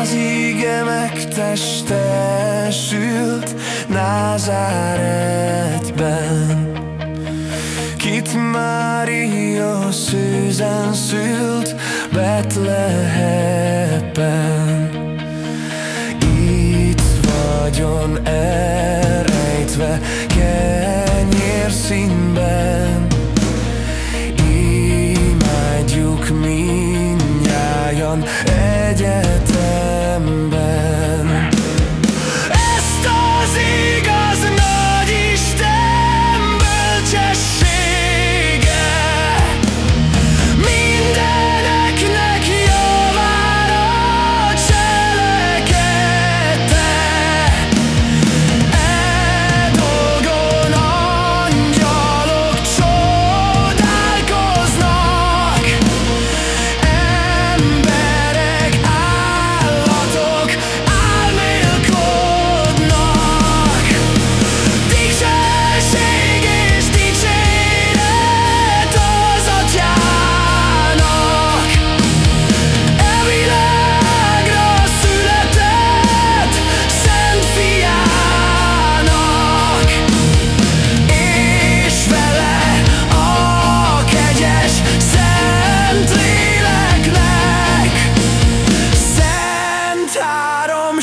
Az íge megtestesült Názáretben. Kit Mária szűzen szült Betleheben Itt vagyon elrejtve kenyér színben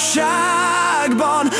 valóságban.